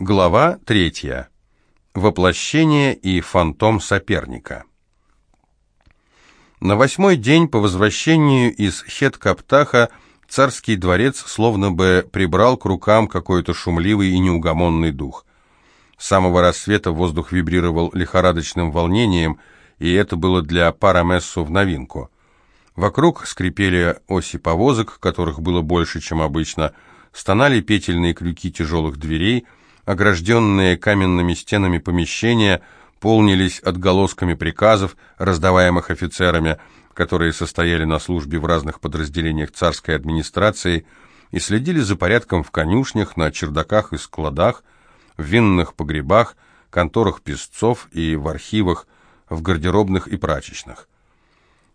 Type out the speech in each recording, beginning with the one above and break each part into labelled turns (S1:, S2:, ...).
S1: Глава третья. Воплощение и фантом соперника. На восьмой день по возвращению из Хет-Каптаха царский дворец словно бы прибрал к рукам какой-то шумливый и неугомонный дух. С самого рассвета воздух вибрировал лихорадочным волнением, и это было для Парамессу в новинку. Вокруг скрипели оси повозок, которых было больше, чем обычно, стонали петельные крюки тяжелых дверей — огражденные каменными стенами помещения полнились отголосками приказов, раздаваемых офицерами, которые состояли на службе в разных подразделениях царской администрации и следили за порядком в конюшнях, на чердаках и складах, в винных погребах, конторах песцов и в архивах, в гардеробных и прачечных.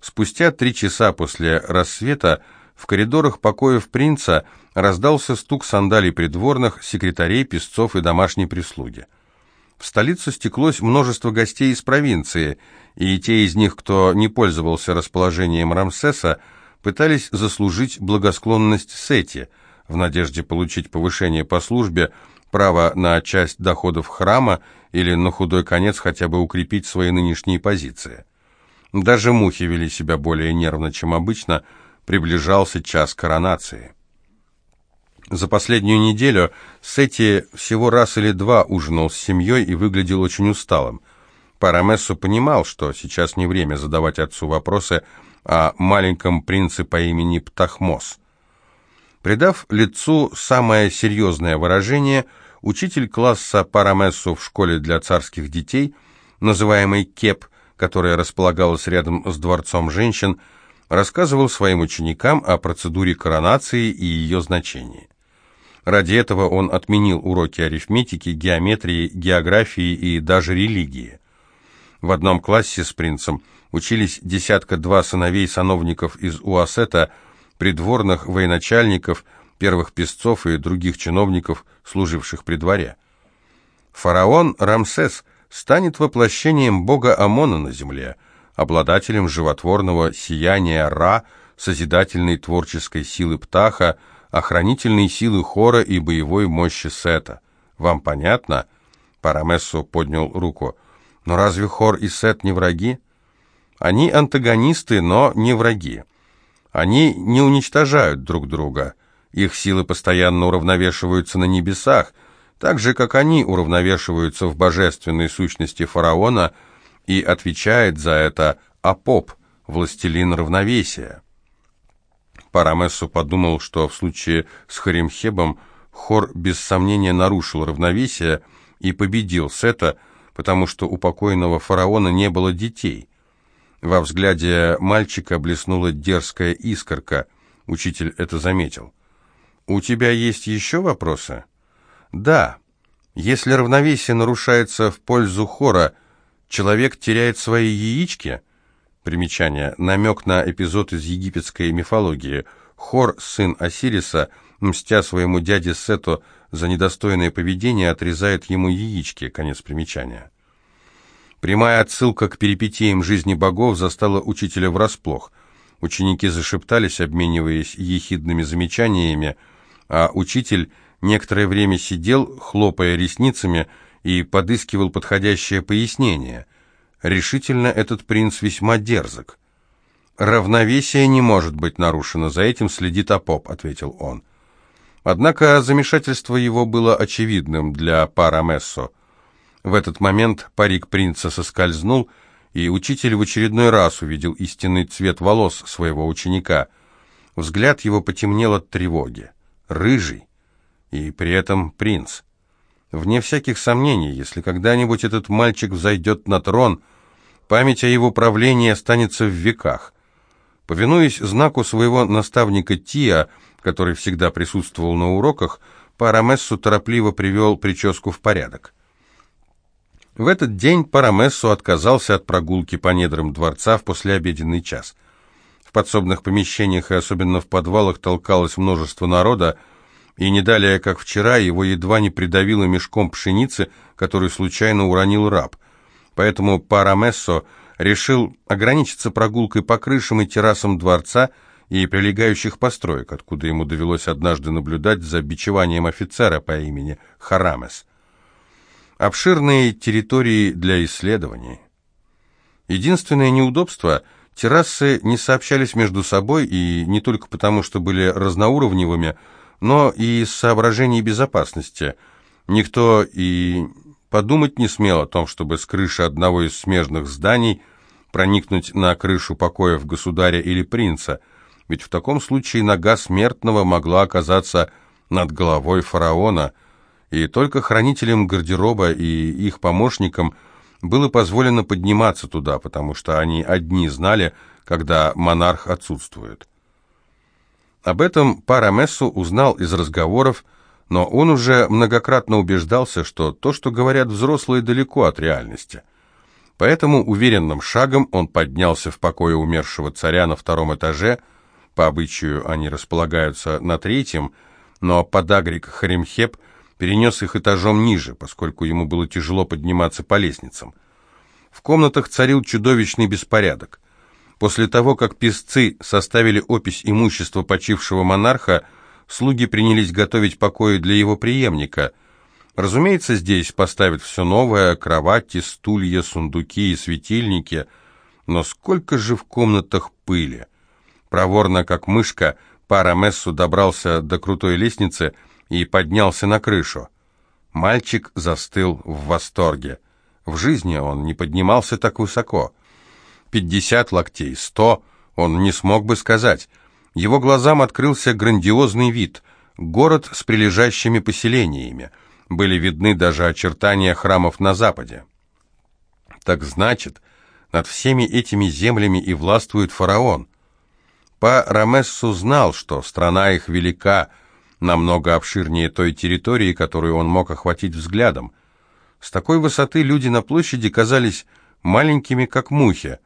S1: Спустя три часа после рассвета в коридорах покоев принца раздался стук сандалий придворных, секретарей, песцов и домашней прислуги. В столицу стеклось множество гостей из провинции, и те из них, кто не пользовался расположением Рамсеса, пытались заслужить благосклонность Сети, в надежде получить повышение по службе, право на часть доходов храма или на худой конец хотя бы укрепить свои нынешние позиции. Даже мухи вели себя более нервно, чем обычно – приближался час коронации. За последнюю неделю Сети всего раз или два ужинал с семьей и выглядел очень усталым. Парамессо понимал, что сейчас не время задавать отцу вопросы о маленьком принце по имени Птахмос. Придав лицу самое серьезное выражение, учитель класса Парамессо в школе для царских детей, называемый КЕП, которая располагалась рядом с дворцом женщин, рассказывал своим ученикам о процедуре коронации и ее значении. Ради этого он отменил уроки арифметики, геометрии, географии и даже религии. В одном классе с принцем учились десятка-два сыновей сановников из Уасета, придворных военачальников, первых песцов и других чиновников, служивших при дворе. Фараон Рамсес станет воплощением бога Амона на земле – обладателем животворного сияния Ра, созидательной творческой силы Птаха, охранительной силы Хора и боевой мощи Сета. Вам понятно? Парамессо поднял руку. Но разве Хор и Сет не враги? Они антагонисты, но не враги. Они не уничтожают друг друга. Их силы постоянно уравновешиваются на небесах, так же, как они уравновешиваются в божественной сущности фараона – и отвечает за это Апоп, властелин равновесия. Парамессу подумал, что в случае с Харимхебом Хор без сомнения нарушил равновесие и победил Сета, потому что у покойного фараона не было детей. Во взгляде мальчика блеснула дерзкая искорка. Учитель это заметил. «У тебя есть еще вопросы?» «Да. Если равновесие нарушается в пользу Хора, Человек теряет свои яички? Примечание. Намек на эпизод из египетской мифологии. Хор, сын Осириса, мстя своему дяде Сету за недостойное поведение, отрезает ему яички. Конец примечания. Прямая отсылка к перипетиям жизни богов застала учителя врасплох. Ученики зашептались, обмениваясь ехидными замечаниями, а учитель некоторое время сидел, хлопая ресницами, и подыскивал подходящее пояснение. Решительно этот принц весьма дерзок. «Равновесие не может быть нарушено, за этим следит Апоп», — ответил он. Однако замешательство его было очевидным для Парамессо. В этот момент парик принца соскользнул, и учитель в очередной раз увидел истинный цвет волос своего ученика. Взгляд его потемнел от тревоги. Рыжий, и при этом принц. Вне всяких сомнений, если когда-нибудь этот мальчик взойдет на трон, память о его правлении останется в веках. Повинуясь знаку своего наставника Тиа, который всегда присутствовал на уроках, Парамессу торопливо привел прическу в порядок. В этот день Парамессу отказался от прогулки по недрам дворца в послеобеденный час. В подсобных помещениях и особенно в подвалах толкалось множество народа, и не далее, как вчера, его едва не придавило мешком пшеницы, который случайно уронил раб. Поэтому Парамессо решил ограничиться прогулкой по крышам и террасам дворца и прилегающих построек, откуда ему довелось однажды наблюдать за бичеванием офицера по имени Харамес. обширные территории для исследований. Единственное неудобство – террасы не сообщались между собой, и не только потому, что были разноуровневыми, но и из соображений безопасности. Никто и подумать не смел о том, чтобы с крыши одного из смежных зданий проникнуть на крышу покоев государя или принца, ведь в таком случае нога смертного могла оказаться над головой фараона, и только хранителям гардероба и их помощникам было позволено подниматься туда, потому что они одни знали, когда монарх отсутствует. Об этом Парамессу узнал из разговоров, но он уже многократно убеждался, что то, что говорят взрослые, далеко от реальности. Поэтому уверенным шагом он поднялся в покое умершего царя на втором этаже, по обычаю они располагаются на третьем, но подагрик Харимхеп перенес их этажом ниже, поскольку ему было тяжело подниматься по лестницам. В комнатах царил чудовищный беспорядок. После того, как писцы составили опись имущества почившего монарха, слуги принялись готовить покои для его преемника. Разумеется, здесь поставят все новое, кровати, стулья, сундуки и светильники, но сколько же в комнатах пыли! Проворно, как мышка, пара Мессу добрался до крутой лестницы и поднялся на крышу. Мальчик застыл в восторге. В жизни он не поднимался так высоко. Пятьдесят локтей, сто, он не смог бы сказать. Его глазам открылся грандиозный вид. Город с прилежащими поселениями. Были видны даже очертания храмов на западе. Так значит, над всеми этими землями и властвует фараон. Па Рамессу знал, что страна их велика, намного обширнее той территории, которую он мог охватить взглядом. С такой высоты люди на площади казались маленькими, как мухи.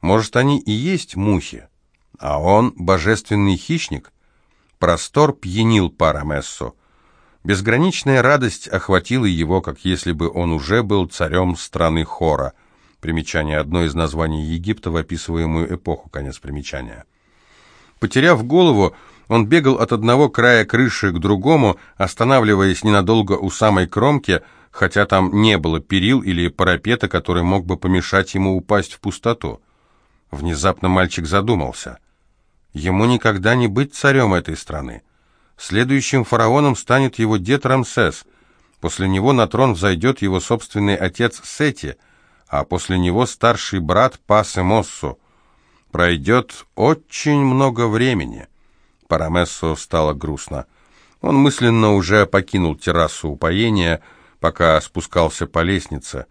S1: Может, они и есть мухи, а он божественный хищник? Простор пьянил Парамессо. Безграничная радость охватила его, как если бы он уже был царем страны Хора. Примечание одно из названий Египта в описываемую эпоху, конец примечания. Потеряв голову, он бегал от одного края крыши к другому, останавливаясь ненадолго у самой кромки, хотя там не было перил или парапета, который мог бы помешать ему упасть в пустоту. Внезапно мальчик задумался. Ему никогда не быть царем этой страны. Следующим фараоном станет его дед Рамсес. После него на трон взойдет его собственный отец Сети, а после него старший брат Пасе Моссу. Пройдет очень много времени. Парамессо стало грустно. Он мысленно уже покинул террасу упоения, пока спускался по лестнице.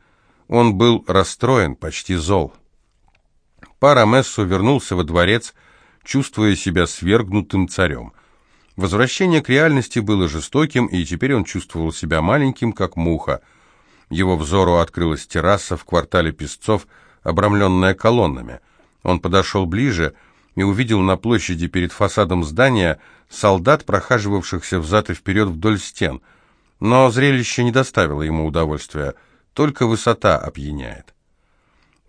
S1: Он был расстроен, почти зол. Парамессо вернулся во дворец, чувствуя себя свергнутым царем. Возвращение к реальности было жестоким, и теперь он чувствовал себя маленьким, как муха. Его взору открылась терраса в квартале Песцов, обрамленная колоннами. Он подошел ближе и увидел на площади перед фасадом здания солдат, прохаживавшихся взад и вперед вдоль стен – но зрелище не доставило ему удовольствия, только высота опьяняет.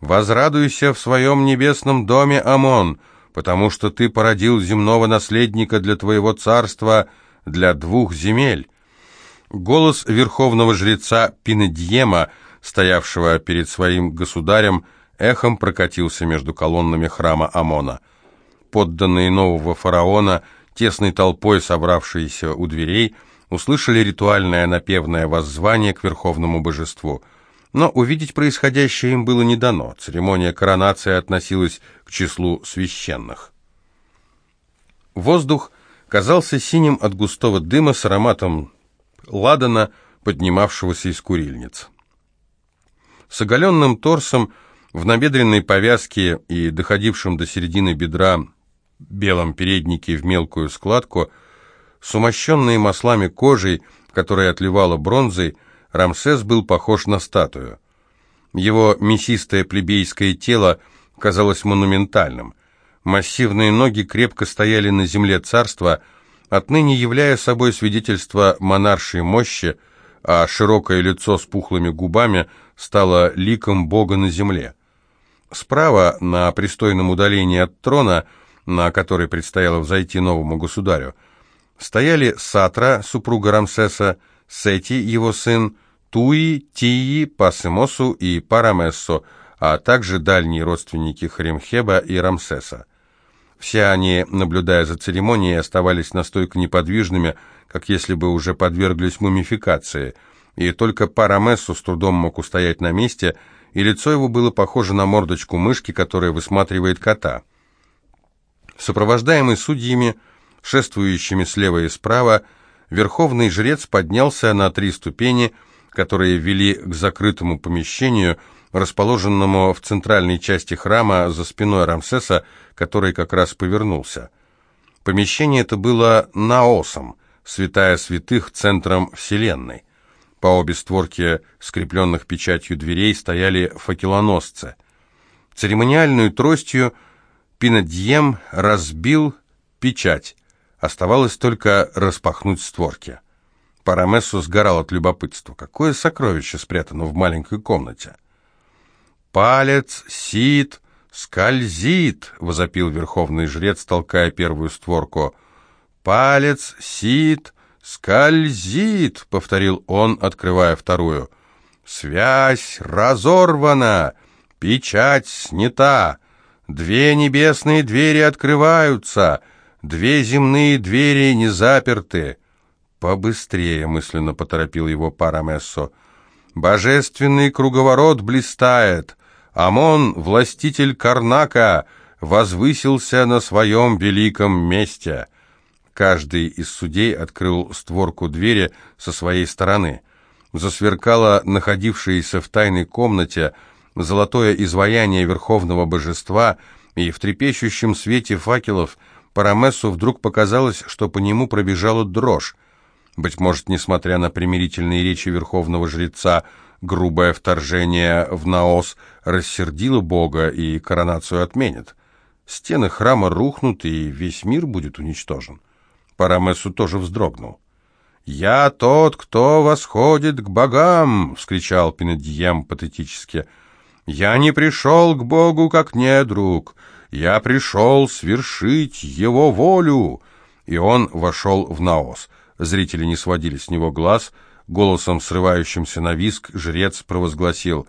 S1: «Возрадуйся в своем небесном доме, Амон, потому что ты породил земного наследника для твоего царства, для двух земель». Голос верховного жреца Пинедьема, стоявшего перед своим государем, эхом прокатился между колоннами храма Амона. Подданные нового фараона, тесной толпой собравшиеся у дверей, услышали ритуальное напевное воззвание к верховному божеству. Но увидеть происходящее им было не дано. Церемония коронации относилась к числу священных. Воздух казался синим от густого дыма с ароматом ладана, поднимавшегося из курильниц. С оголенным торсом, в набедренной повязке и доходившем до середины бедра белом переднике в мелкую складку – с умощенной маслами кожей, которая отливала бронзой, Рамсес был похож на статую. Его мясистое плебейское тело казалось монументальным. Массивные ноги крепко стояли на земле царства, отныне являя собой свидетельство монаршей мощи, а широкое лицо с пухлыми губами стало ликом бога на земле. Справа, на пристойном удалении от трона, на который предстояло взойти новому государю, стояли Сатра, супруга Рамсеса, Сети, его сын, Туи, Тии, Пасемосу и Парамессо, а также дальние родственники Хремхеба и Рамсеса. Все они, наблюдая за церемонией, оставались настолько неподвижными, как если бы уже подверглись мумификации, и только Парамессу с трудом мог устоять на месте, и лицо его было похоже на мордочку мышки, которая высматривает кота. Сопровождаемый судьями, шествующими слева и справа, верховный жрец поднялся на три ступени, которые вели к закрытому помещению, расположенному в центральной части храма за спиной Рамсеса, который как раз повернулся. Помещение это было наосом, святая святых, центром вселенной. По обе створки скрепленных печатью дверей стояли факелоносцы. Церемониальную тростью Пинадьем разбил печать. Оставалось только распахнуть створки. Парамессу сгорал от любопытства. Какое сокровище спрятано в маленькой комнате? «Палец, сит, скользит!» — возопил верховный жрец, толкая первую створку. «Палец, сит, скользит!» — повторил он, открывая вторую. «Связь разорвана, печать снята, две небесные двери открываются, две земные двери не заперты». «Побыстрее!» — мысленно поторопил его Парамессо. «Божественный круговорот блистает. Амон, властитель Карнака, возвысился на своем великом месте». Каждый из судей открыл створку двери со своей стороны. Засверкало находившееся в тайной комнате золотое изваяние верховного божества, и в трепещущем свете факелов Парамессу вдруг показалось, что по нему пробежала дрожь. Быть может, несмотря на примирительные речи верховного жреца, грубое вторжение в Наос рассердило Бога и коронацию отменят. Стены храма рухнут, и весь мир будет уничтожен. Парамесу тоже вздрогнул. «Я тот, кто восходит к богам!» — вскричал Пинадьем патетически. «Я не пришел к Богу как недруг, я пришел свершить его волю!» И он вошел в Наос. Зрители не сводили с него глаз. Голосом, срывающимся на виск, жрец провозгласил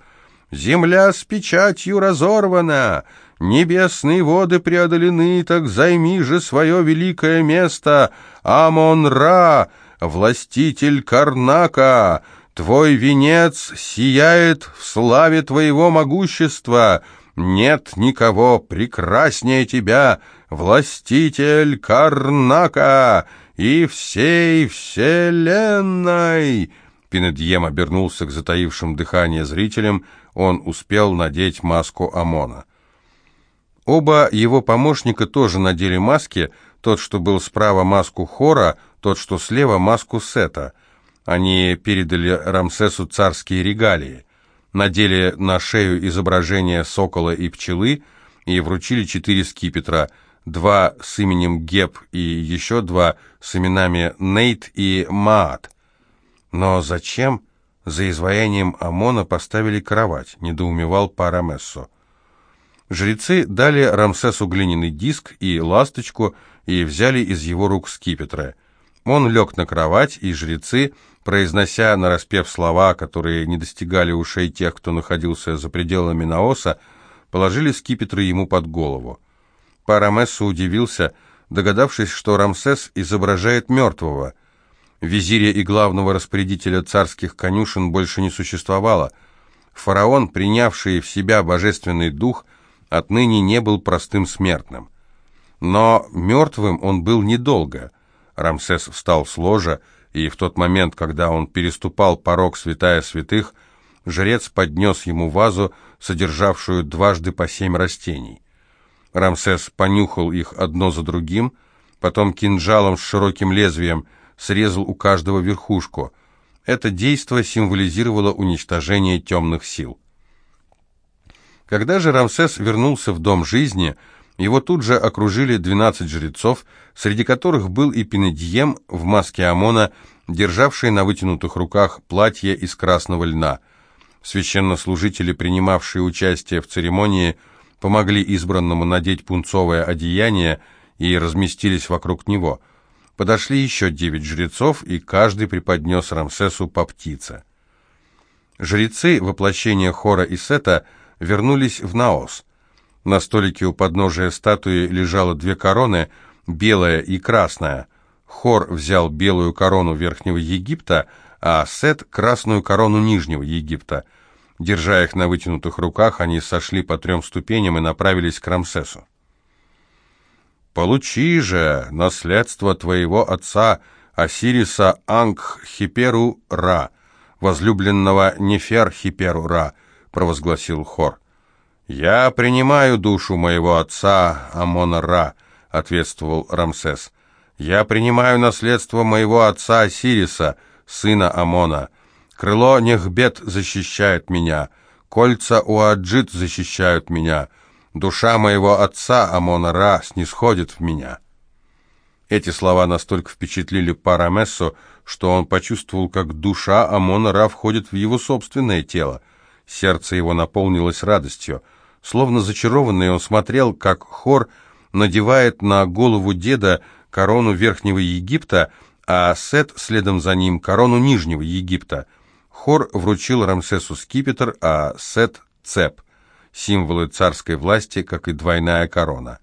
S1: «Земля с печатью разорвана! Небесные воды преодолены, так займи же свое великое место! Амон-Ра, властитель Карнака!» Твой венец сияет в славе твоего могущества. Нет никого прекраснее тебя, властитель Карнака и всей вселенной!» Пинедьем обернулся к затаившим дыхание зрителям, он успел надеть маску ОМОНа. Оба его помощника тоже надели маски, тот, что был справа, маску Хора, тот, что слева, маску Сета. Они передали Рамсесу царские регалии, надели на шею изображение сокола и пчелы и вручили четыре скипетра – два с именем Геб и еще два с именами Нейт и Маат. Но зачем за изваянием Амона поставили кровать, недоумевал Парамессо. Жрецы дали Рамсесу глиняный диск и ласточку и взяли из его рук скипетры. Он лег на кровать, и жрецы, произнося нараспев слова, которые не достигали ушей тех, кто находился за пределами Наоса, положили скипетры ему под голову. Парамессу удивился, догадавшись, что Рамсес изображает мертвого. Визиря и главного распорядителя царских конюшен больше не существовало. Фараон, принявший в себя божественный дух, отныне не был простым смертным. Но мертвым он был недолго. Рамсес встал с ложа, и в тот момент, когда он переступал порог святая святых, жрец поднес ему вазу, содержавшую дважды по семь растений. Рамсес понюхал их одно за другим, потом кинжалом с широким лезвием срезал у каждого верхушку. Это действо символизировало уничтожение темных сил. Когда же Рамсес вернулся в Дом жизни, его тут же окружили 12 жрецов, среди которых был и Пинедием в маске Амона, державший на вытянутых руках платье из красного льна. Священнослужители, принимавшие участие в церемонии, помогли избранному надеть пунцовое одеяние и разместились вокруг него. Подошли еще девять жрецов, и каждый преподнес Рамсесу по птице. Жрецы, воплощения Хора и Сета, вернулись в Наос. На столике у подножия статуи лежало две короны, белая и красная. Хор взял белую корону Верхнего Египта, а Сет — красную корону Нижнего Египта. Держа их на вытянутых руках, они сошли по трем ступеням и направились к Рамсесу. «Получи же наследство твоего отца Осириса Ангх-Хиперу-Ра, возлюбленного Нефер-Хиперу-Ра», — провозгласил Хор. «Я принимаю душу моего отца Амона-Ра», — ответствовал Рамсес. «Я принимаю наследство моего отца Осириса, сына Амона. Крыло Нехбет защищает меня, кольца Уаджит защищают меня, душа моего отца Амона-Ра снисходит в меня». Эти слова настолько впечатлили Парамессо, что он почувствовал, как душа Амона-Ра входит в его собственное тело. Сердце его наполнилось радостью. Словно зачарованный он смотрел, как хор надевает на голову деда корону Верхнего Египта, а Сет следом за ним корону Нижнего Египта. Хор вручил Рамсесу скипетр, а Сет — цеп, символы царской власти, как и двойная корона.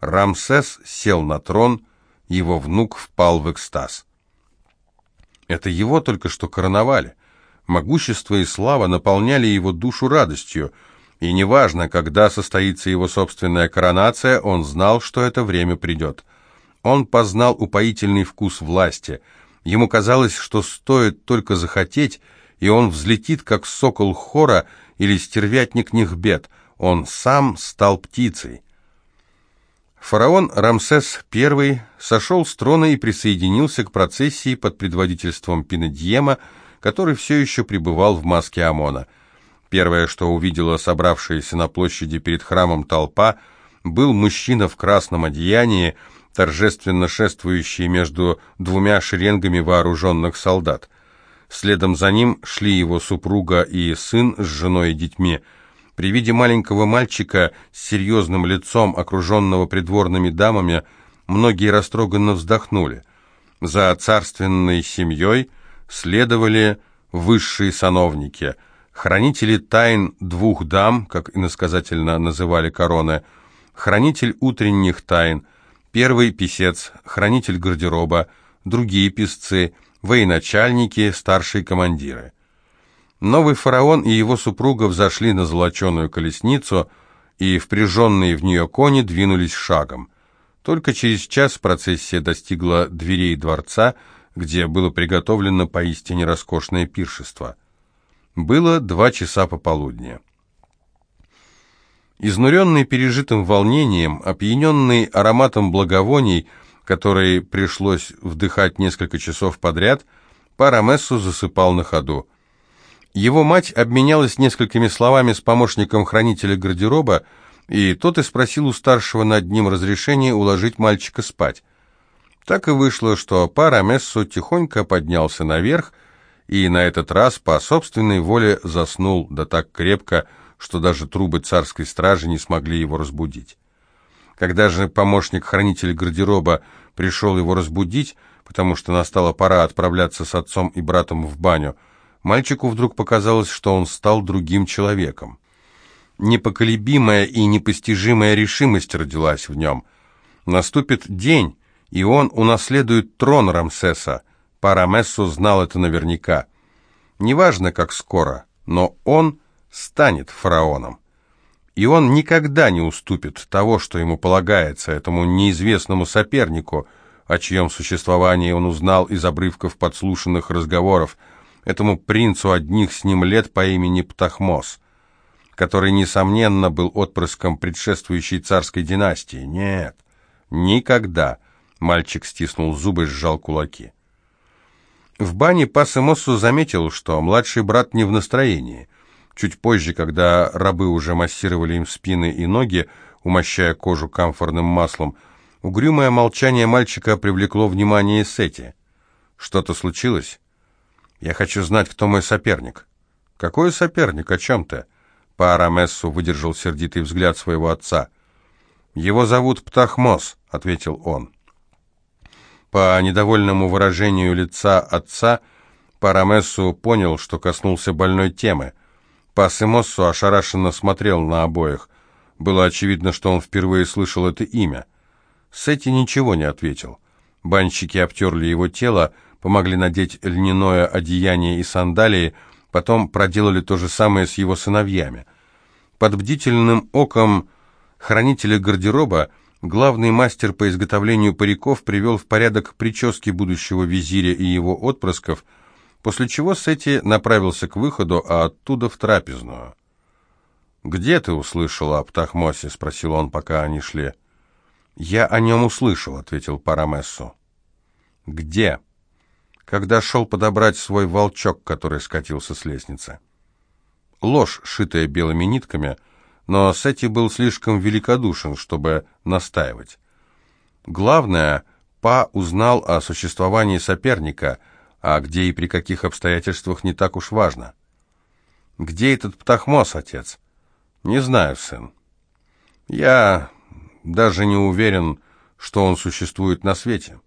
S1: Рамсес сел на трон, его внук впал в экстаз. Это его только что короновали. Могущество и слава наполняли его душу радостью, и неважно, когда состоится его собственная коронация, он знал, что это время придет. Он познал упоительный вкус власти. Ему казалось, что стоит только захотеть, и он взлетит, как сокол хора или стервятник Нехбет. Он сам стал птицей. Фараон Рамсес I сошел с трона и присоединился к процессии под предводительством Пинедьема, который все еще пребывал в маске Амона. Первое, что увидела собравшаяся на площади перед храмом толпа, был мужчина в красном одеянии, торжественно шествующий между двумя шеренгами вооруженных солдат. Следом за ним шли его супруга и сын с женой и детьми – при виде маленького мальчика с серьезным лицом, окруженного придворными дамами, многие растроганно вздохнули. За царственной семьей следовали высшие сановники, хранители тайн двух дам, как иносказательно называли короны, хранитель утренних тайн, первый писец, хранитель гардероба, другие писцы, военачальники, старшие командиры. Новый фараон и его супруга взошли на золоченую колесницу, и впряженные в нее кони двинулись шагом. Только через час процессия достигла дверей дворца, где было приготовлено поистине роскошное пиршество. Было два часа пополудня. Изнуренный пережитым волнением, опьяненный ароматом благовоний, который пришлось вдыхать несколько часов подряд, Парамессу засыпал на ходу. Его мать обменялась несколькими словами с помощником хранителя гардероба, и тот и спросил у старшего над ним разрешения уложить мальчика спать. Так и вышло, что пара Мессо тихонько поднялся наверх и на этот раз по собственной воле заснул, да так крепко, что даже трубы царской стражи не смогли его разбудить. Когда же помощник хранителя гардероба пришел его разбудить, потому что настала пора отправляться с отцом и братом в баню, Мальчику вдруг показалось, что он стал другим человеком. Непоколебимая и непостижимая решимость родилась в нем. Наступит день, и он унаследует трон Рамсеса. Парамессу знал это наверняка. Неважно, как скоро, но он станет фараоном. И он никогда не уступит того, что ему полагается, этому неизвестному сопернику, о чьем существовании он узнал из обрывков подслушанных разговоров, этому принцу одних с ним лет по имени Птахмос, который, несомненно, был отпрыском предшествующей царской династии. Нет, никогда. Мальчик стиснул зубы, сжал кулаки. В бане Пасемоссу заметил, что младший брат не в настроении. Чуть позже, когда рабы уже массировали им спины и ноги, умощая кожу камфорным маслом, угрюмое молчание мальчика привлекло внимание Сети. «Что-то случилось?» Я хочу знать, кто мой соперник». «Какой соперник? О чем ты?» Паарамессу выдержал сердитый взгляд своего отца. «Его зовут Птахмос», — ответил он. По недовольному выражению лица отца Парамессу понял, что коснулся больной темы. Пас и Моссу ошарашенно смотрел на обоих. Было очевидно, что он впервые слышал это имя. Сети ничего не ответил. Банщики обтерли его тело, помогли надеть льняное одеяние и сандалии, потом проделали то же самое с его сыновьями. Под бдительным оком хранителя гардероба главный мастер по изготовлению париков привел в порядок прически будущего визиря и его отпрысков, после чего Сети направился к выходу, а оттуда в трапезную. «Где ты услышала об Тахмосе?» — спросил он, пока они шли. «Я о нем услышал», — ответил Парамессу. «Где?» «Когда шел подобрать свой волчок, который скатился с лестницы». Ложь, шитая белыми нитками, но Сети был слишком великодушен, чтобы настаивать. Главное, Па узнал о существовании соперника, а где и при каких обстоятельствах не так уж важно. «Где этот Птахмос, отец?» «Не знаю, сын. Я даже не уверен, что он существует на свете».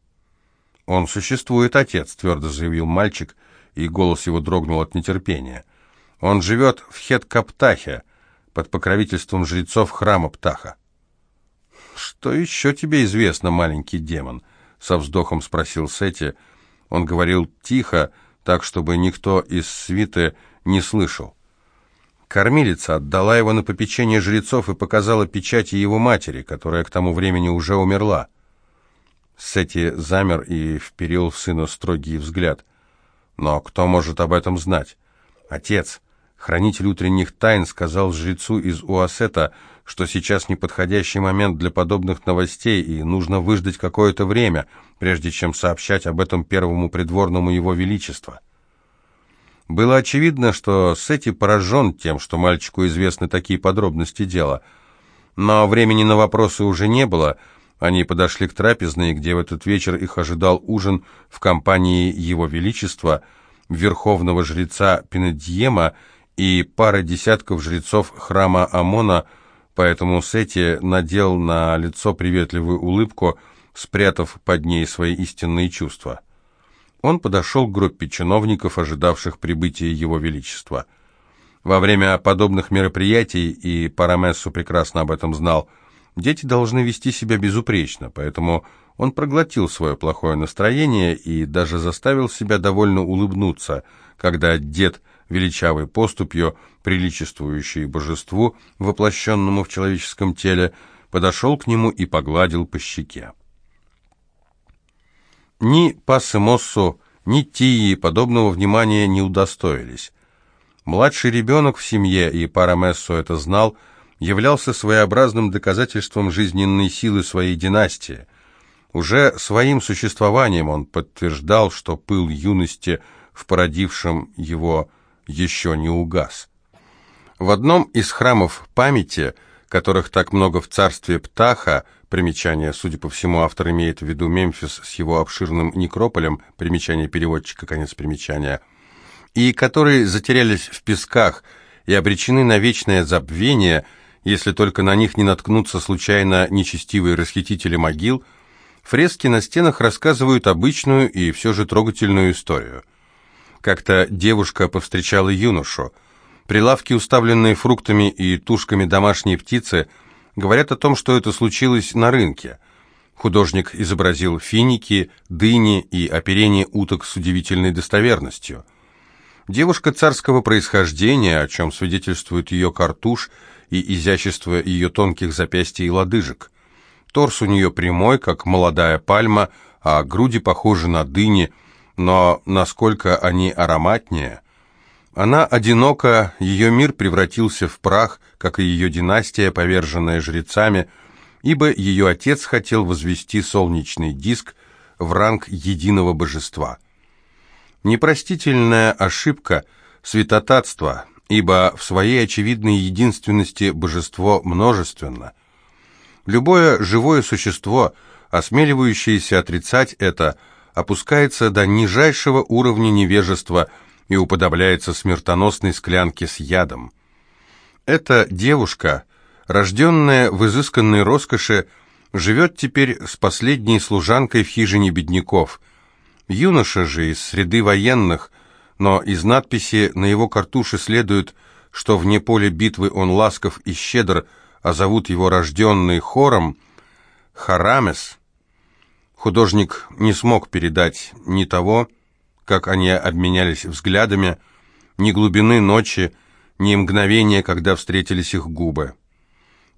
S1: «Он существует, отец», — твердо заявил мальчик, и голос его дрогнул от нетерпения. «Он живет в Хет-Каптахе, под покровительством жрецов храма Птаха». «Что еще тебе известно, маленький демон?» — со вздохом спросил Сети. Он говорил тихо, так, чтобы никто из свиты не слышал. Кормилица отдала его на попечение жрецов и показала печати его матери, которая к тому времени уже умерла. Сети замер и вперил в сына строгий взгляд. Но кто может об этом знать? Отец, хранитель утренних тайн, сказал жрецу из Уасета, что сейчас неподходящий момент для подобных новостей, и нужно выждать какое-то время, прежде чем сообщать об этом первому придворному его величества. Было очевидно, что Сети поражен тем, что мальчику известны такие подробности дела. Но времени на вопросы уже не было. Они подошли к трапезной, где в этот вечер их ожидал ужин в компании Его Величества, верховного жреца Пинедьема и пары десятков жрецов храма Амона, поэтому Сети надел на лицо приветливую улыбку, спрятав под ней свои истинные чувства. Он подошел к группе чиновников, ожидавших прибытия Его Величества. Во время подобных мероприятий, и Парамессу прекрасно об этом знал, дети должны вести себя безупречно, поэтому он проглотил свое плохое настроение и даже заставил себя довольно улыбнуться, когда дед, величавой поступью, приличествующий божеству, воплощенному в человеческом теле, подошел к нему и погладил по щеке. Ни Пассемоссу, ни Тии подобного внимания не удостоились. Младший ребенок в семье, и Парамессу это знал, являлся своеобразным доказательством жизненной силы своей династии. Уже своим существованием он подтверждал, что пыл юности в породившем его еще не угас. В одном из храмов памяти, которых так много в царстве Птаха, Примечание, судя по всему, автор имеет в виду Мемфис с его обширным некрополем, примечание переводчика, конец примечания, и которые затерялись в песках и обречены на вечное забвение, если только на них не наткнутся случайно нечестивые расхитители могил, фрески на стенах рассказывают обычную и все же трогательную историю. Как-то девушка повстречала юношу. Прилавки, уставленные фруктами и тушками домашней птицы – говорят о том, что это случилось на рынке. Художник изобразил финики, дыни и оперение уток с удивительной достоверностью. Девушка царского происхождения, о чем свидетельствует ее картуш и изящество ее тонких запястий и лодыжек. Торс у нее прямой, как молодая пальма, а груди похожи на дыни, но насколько они ароматнее – она одинока, ее мир превратился в прах, как и ее династия, поверженная жрецами, ибо ее отец хотел возвести солнечный диск в ранг единого божества. Непростительная ошибка святотатства, ибо в своей очевидной единственности божество множественно. Любое живое существо, осмеливающееся отрицать это, опускается до нижайшего уровня невежества – и уподобляется смертоносной склянке с ядом. Эта девушка, рожденная в изысканной роскоши, живет теперь с последней служанкой в хижине бедняков. Юноша же из среды военных но из надписи на его картуше следует, что вне поля битвы он ласков и щедр, а зовут его рожденный хором Харамес. Художник не смог передать ни того, как они обменялись взглядами, ни глубины ночи, ни мгновения, когда встретились их губы.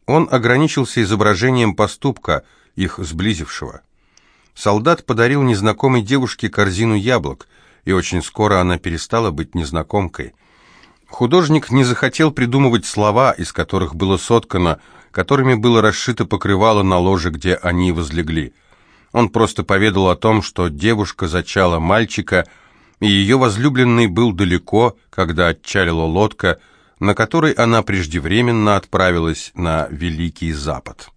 S1: Он ограничился изображением поступка, их сблизившего. Солдат подарил незнакомой девушке корзину яблок, и очень скоро она перестала быть незнакомкой. Художник не захотел придумывать слова, из которых было соткано, которыми было расшито покрывало на ложе, где они возлегли. Он просто поведал о том, что девушка зачала мальчика, и ее возлюбленный был далеко, когда отчалила лодка, на которой она преждевременно отправилась на Великий Запад.